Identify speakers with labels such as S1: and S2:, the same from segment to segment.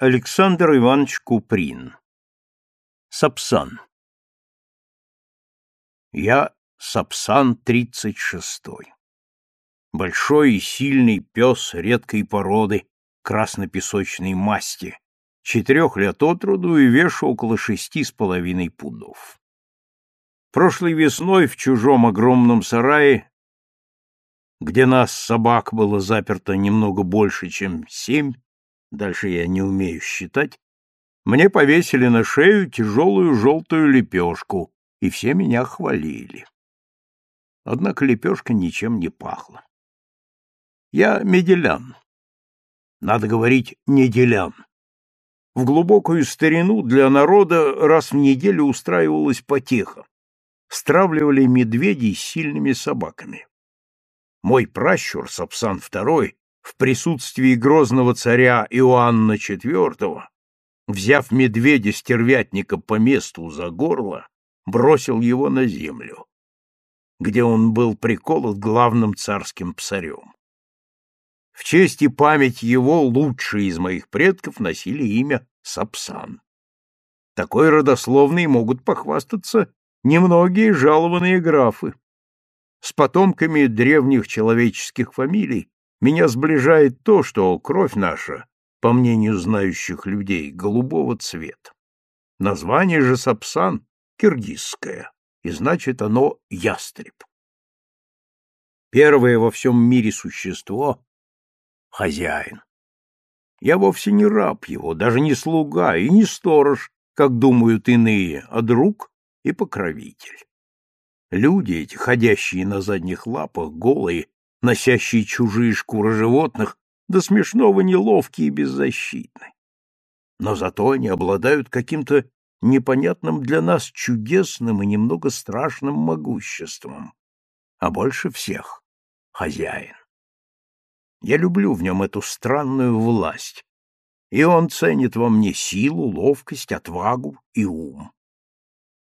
S1: Александр Иванович Куприн Сапсан Я Сапсан тридцать шестой. Большой и сильный пес редкой породы краснопесочной масти, четырех лет от роду и вешу около шести с половиной пудов. Прошлой весной в чужом огромном сарае, где нас, собак, было заперто немного больше, чем семь, дальше я не умею считать, мне повесили на шею тяжелую желтую лепешку, и все меня хвалили. Однако лепешка ничем не пахла. Я меделян. Надо говорить неделян. В глубокую старину для народа раз в неделю устраивалась потеха. Стравливали медведей с сильными собаками. Мой пращур, Сапсан II, в присутствии грозного царя Иоанна IV, взяв медведя-стервятника по месту за горло, бросил его на землю, где он был приколот главным царским псарем. В честь и память его лучшие из моих предков носили имя Сапсан. Такой родословной могут похвастаться немногие жалованные графы. С потомками древних человеческих фамилий меня сближает то, что кровь наша, по мнению знающих людей, голубого цвета. Название же Сапсан киргизское, и значит оно ястреб. Первое во всем мире существо — хозяин. Я вовсе не раб его, даже не слуга и не сторож, как думают иные, а друг и покровитель. Люди эти, ходящие на задних лапах, голые, носящие чужие шкуры животных, до смешного неловкие и беззащитны. Но зато они обладают каким-то непонятным для нас чудесным и немного страшным могуществом. А больше всех — хозяин. Я люблю в нем эту странную власть, и он ценит во мне силу, ловкость, отвагу и ум.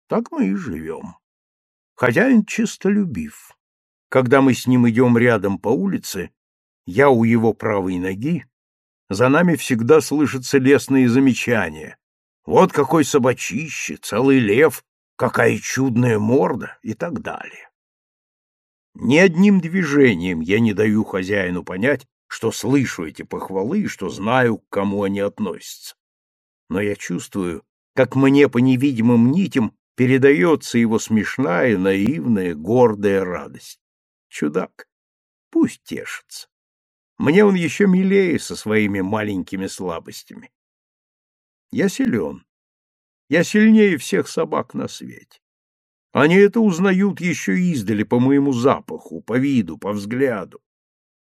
S1: Так мы и живем. Хозяин чистолюбив. Когда мы с ним идем рядом по улице, я у его правой ноги, за нами всегда слышатся лесные замечания. Вот какой собачище, целый лев, какая чудная морда и так далее. Ни одним движением я не даю хозяину понять, что слышу эти похвалы и что знаю, к кому они относятся. Но я чувствую, как мне по невидимым нитям передается его смешная, наивная, гордая радость. Чудак, пусть тешится. Мне он еще милее со своими маленькими слабостями. Я силен. Я сильнее всех собак на свете. Они это узнают еще издали по моему запаху, по виду, по взгляду.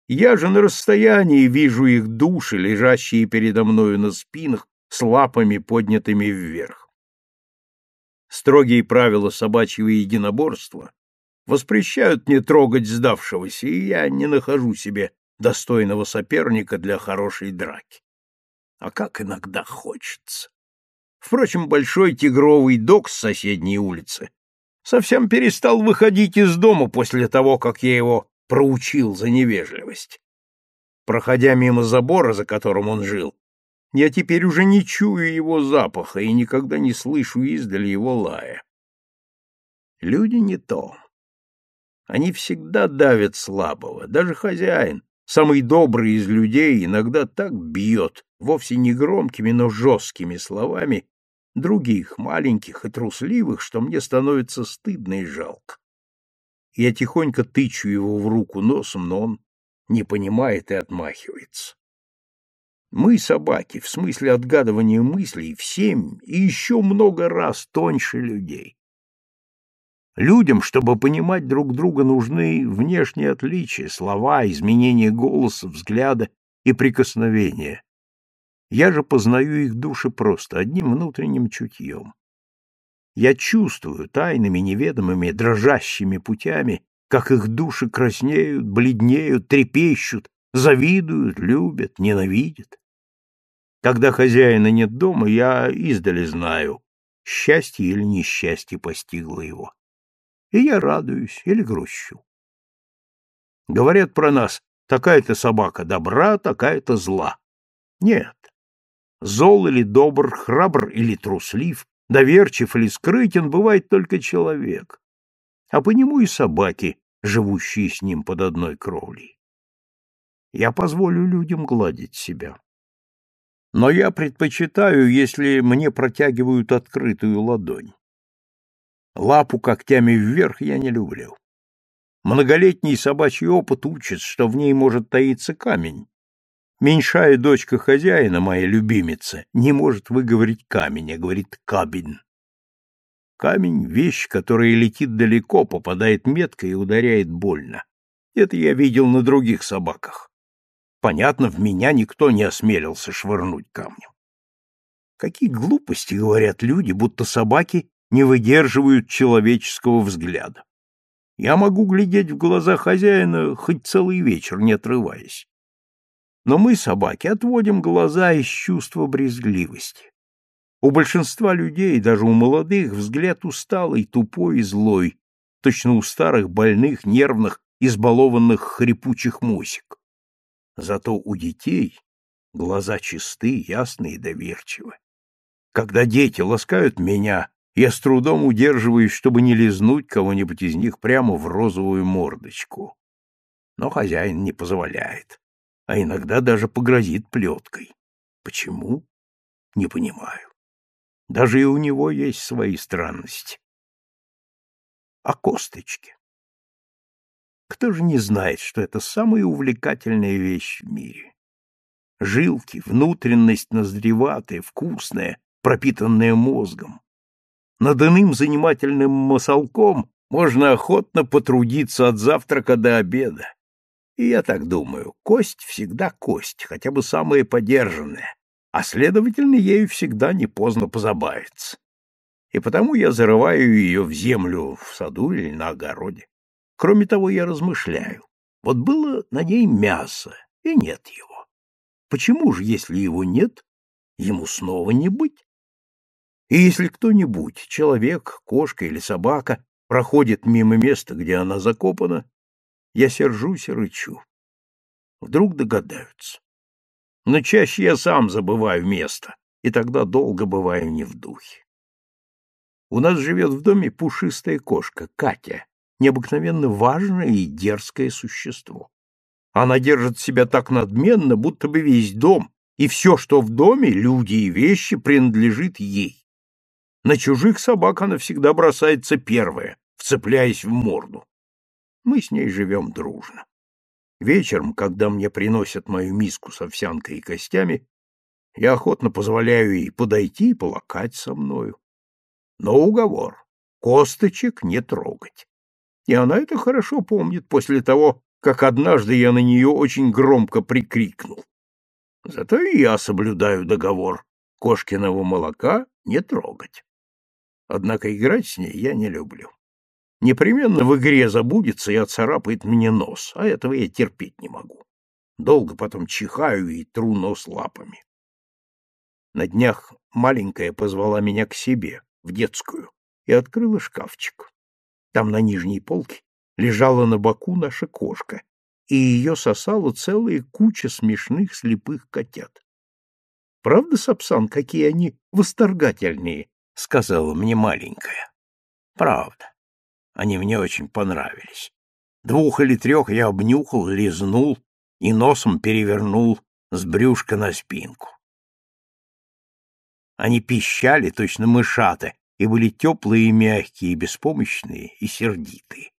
S1: Я же на расстоянии вижу их души, лежащие передо мною на спинах, с лапами поднятыми вверх. Строгие правила собачьего единоборства воспрещают мне трогать сдавшегося, и я не нахожу себе достойного соперника для хорошей драки. А как иногда хочется. Впрочем, большой тигровый дог с соседней улицы совсем перестал выходить из дома после того, как я его проучил за невежливость. Проходя мимо забора, за которым он жил, я теперь уже не чую его запаха и никогда не слышу издали его лая. Люди не то. Они всегда давят слабого, даже хозяин, самый добрый из людей, иногда так бьет, вовсе не громкими, но жесткими словами, других, маленьких и трусливых, что мне становится стыдно и жалко. Я тихонько тычу его в руку носом, но он не понимает и отмахивается. Мы, собаки, в смысле отгадывания мыслей, в семь и еще много раз тоньше людей. Людям, чтобы понимать друг друга, нужны внешние отличия, слова, изменение голоса, взгляда и прикосновения. Я же познаю их души просто, одним внутренним чутьем. Я чувствую тайными, неведомыми, дрожащими путями, как их души краснеют, бледнеют, трепещут, завидуют, любят, ненавидят. Когда хозяина нет дома, я издали знаю, счастье или несчастье постигло его. И я радуюсь или грущу. Говорят про нас, такая-то собака добра, такая-то зла. Нет. Зол или добр, храбр или труслив, доверчив или скрытен бывает только человек, а по нему и собаки, живущие с ним под одной кровлей. Я позволю людям гладить себя. Но я предпочитаю, если мне протягивают открытую ладонь. Лапу когтями вверх я не люблю. Многолетний собачий опыт учит, что в ней может таиться камень. Меньшая дочка хозяина, моя любимица, не может выговорить камень, а говорит кабин. Камень — вещь, которая летит далеко, попадает метко и ударяет больно. Это я видел на других собаках. Понятно, в меня никто не осмелился швырнуть камнем. Какие глупости говорят люди, будто собаки не выдерживают человеческого взгляда. Я могу глядеть в глаза хозяина хоть целый вечер, не отрываясь. Но мы, собаки, отводим глаза из чувства брезгливости. У большинства людей, даже у молодых, взгляд усталый, тупой и злой, точно у старых, больных, нервных, избалованных хрипучих мусик. Зато у детей глаза чисты, ясные и доверчивы. Когда дети ласкают меня, я с трудом удерживаюсь, чтобы не лизнуть кого-нибудь из них прямо в розовую мордочку. Но хозяин не позволяет, а иногда даже погрозит плеткой. Почему? Не понимаю. Даже и у него есть свои странности. О косточке. Кто же не знает, что это самая увлекательная вещь в мире? Жилки, внутренность ноздреватая, вкусная, пропитанная мозгом. Над иным занимательным масолком можно охотно потрудиться от завтрака до обеда. И я так думаю, кость всегда кость, хотя бы самая подержанная, а, следовательно, ею всегда не поздно позабавиться. И потому я зарываю ее в землю в саду или на огороде. Кроме того, я размышляю. Вот было на ней мясо, и нет его. Почему же, если его нет, ему снова не быть? И если кто-нибудь, человек, кошка или собака, проходит мимо места, где она закопана, я сержусь и рычу. Вдруг догадаются. Но чаще я сам забываю место, и тогда долго бываю не в духе. У нас живет в доме пушистая кошка, Катя, необыкновенно важное и дерзкое существо. Она держит себя так надменно, будто бы весь дом и все, что в доме, люди и вещи, принадлежит ей. На чужих собак она всегда бросается первая, вцепляясь в морду. Мы с ней живем дружно. Вечером, когда мне приносят мою миску с овсянкой и костями, я охотно позволяю ей подойти и полакать со мною. Но уговор — косточек не трогать. И она это хорошо помнит после того, как однажды я на нее очень громко прикрикнул. Зато и я соблюдаю договор кошкиного молока не трогать. Однако играть с ней я не люблю. Непременно в игре забудется и отцарапает мне нос, а этого я терпеть не могу. Долго потом чихаю и тру нос лапами. На днях маленькая позвала меня к себе, в детскую, и открыла шкафчик. Там на нижней полке лежала на боку наша кошка, и ее сосала целая куча смешных слепых котят. Правда, Сапсан, какие они восторгательные, — сказала мне маленькая. Правда. Они мне очень понравились. Двух или трех я обнюхал, лизнул и носом перевернул с брюшка на спинку. Они пищали, точно мышаты, и были теплые и мягкие, и беспомощные, и сердитые.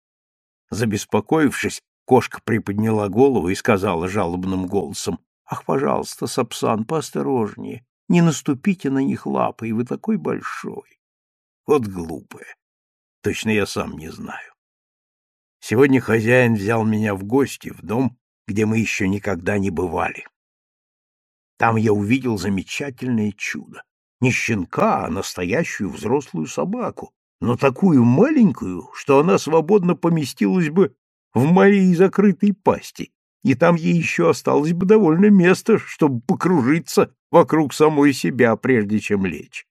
S1: Забеспокоившись, кошка приподняла голову и сказала жалобным голосом, «Ах, пожалуйста, Сапсан, поосторожнее, не наступите на них лапой, вы такой большой. Вот глупая. Точно я сам не знаю. Сегодня хозяин взял меня в гости в дом, где мы еще никогда не бывали. Там я увидел замечательное чудо. Не щенка, а настоящую взрослую собаку, но такую маленькую, что она свободно поместилась бы в моей закрытой пасти, и там ей еще осталось бы довольно места, чтобы покружиться вокруг самой себя, прежде чем лечь.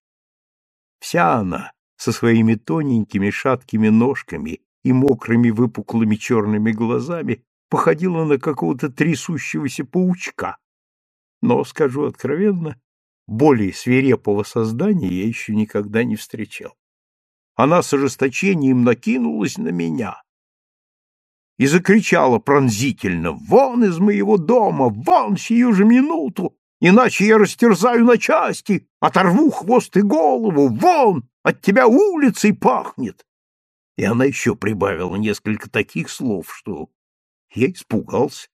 S1: Вся она, со своими тоненькими шаткими ножками и мокрыми выпуклыми черными глазами, походила на какого-то трясущегося паучка. Но, скажу откровенно, более свирепого создания я еще никогда не встречал. Она с ожесточением накинулась на меня и закричала пронзительно «Вон из моего дома! Вон сию же минуту! Иначе я растерзаю на части, оторву хвост и голову! Вон! От тебя улицей пахнет!» И она еще прибавила несколько таких слов, что я испугался,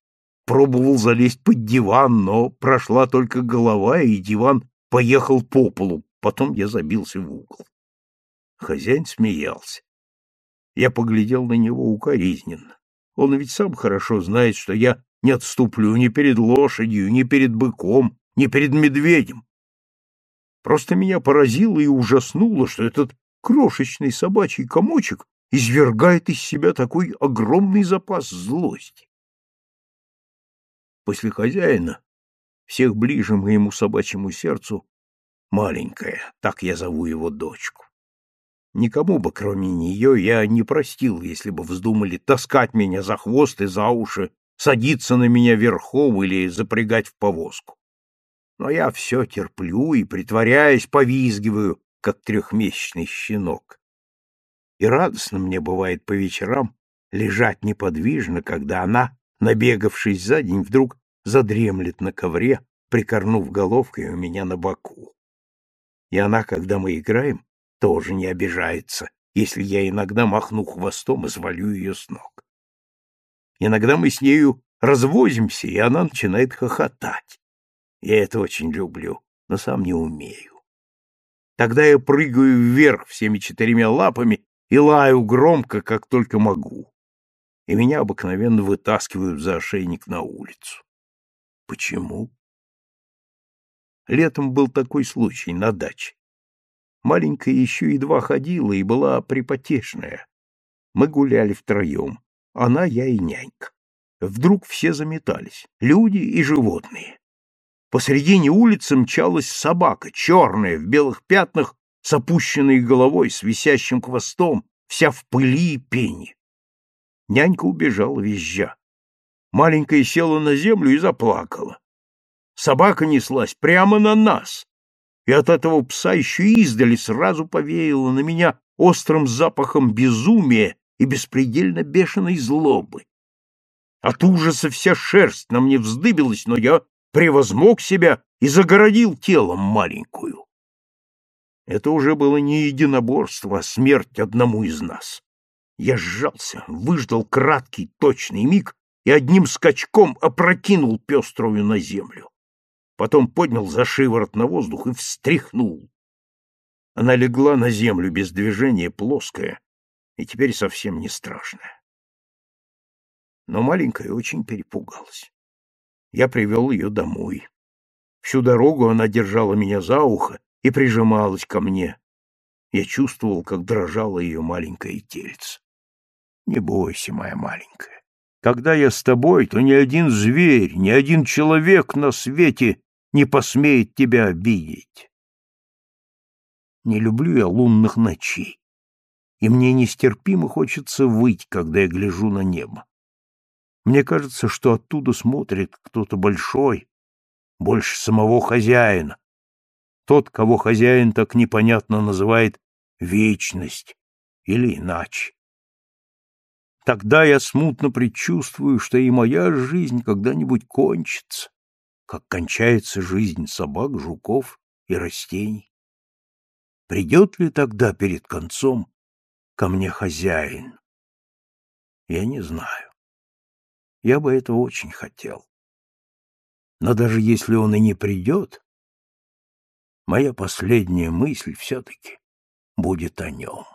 S1: пробовал залезть под диван, но прошла только голова, и диван поехал по полу. Потом я забился в угол. Хозяин смеялся. Я поглядел на него укоризненно. Он ведь сам хорошо знает, что я не отступлю ни перед лошадью, ни перед быком, ни перед медведем. Просто меня поразило и ужаснуло, что этот крошечный собачий комочек извергает из себя такой огромный запас злости. После хозяина, всех ближе моему собачьему сердцу, маленькая, так я зову его дочку. Никому бы, кроме нее, я не простил, если бы вздумали таскать меня за хвост и за уши, садиться на меня верхом или запрягать в повозку. Но я все терплю и, притворяясь, повизгиваю, как трехмесячный щенок. И радостно мне бывает по вечерам лежать неподвижно, когда она, набегавшись за день, вдруг задремлет на ковре, прикорнув головкой у меня на боку. И она, когда мы играем, тоже не обижается, если я иногда махну хвостом и свалю ее с ног. Иногда мы с нею развозимся, и она начинает хохотать. Я это очень люблю, но сам не умею. Тогда я прыгаю вверх всеми четырьмя лапами и лаю громко, как только могу. И меня обыкновенно вытаскивают за ошейник на улицу. Почему? Летом был такой случай на даче. Маленькая еще едва ходила и была припотешная. Мы гуляли втроем. Она, я и нянька. Вдруг все заметались. Люди и животные. Посредине улицы мчалась собака, черная, в белых пятнах, с опущенной головой, с висящим хвостом, вся в пыли и пене. Нянька убежала, визжа. Маленькая села на землю и заплакала. Собака неслась прямо на нас и от этого пса еще издали сразу повеяло на меня острым запахом безумия и беспредельно бешеной злобы. От ужаса вся шерсть на мне вздыбилась, но я превозмог себя и загородил телом маленькую. Это уже было не единоборство, а смерть одному из нас. Я сжался, выждал краткий, точный миг и одним скачком опрокинул пеструю на землю потом поднял за шиворот на воздух и встряхнул. Она легла на землю без движения, плоская, и теперь совсем не страшная. Но маленькая очень перепугалась. Я привел ее домой. Всю дорогу она держала меня за ухо и прижималась ко мне. Я чувствовал, как дрожало ее маленькое тельце. Не бойся, моя маленькая. Когда я с тобой, то ни один зверь, ни один человек на свете не посмеет тебя обидеть. Не люблю я лунных ночей, и мне нестерпимо хочется выть, когда я гляжу на небо. Мне кажется, что оттуда смотрит кто-то большой, больше самого хозяина, тот, кого хозяин так непонятно называет вечность или иначе. Тогда я смутно предчувствую, что и моя жизнь когда-нибудь кончится, как кончается жизнь собак, жуков и растений. Придет ли тогда перед концом ко мне хозяин? Я не знаю. Я бы этого очень хотел. Но даже если он и не придет, моя последняя мысль все-таки будет о нем.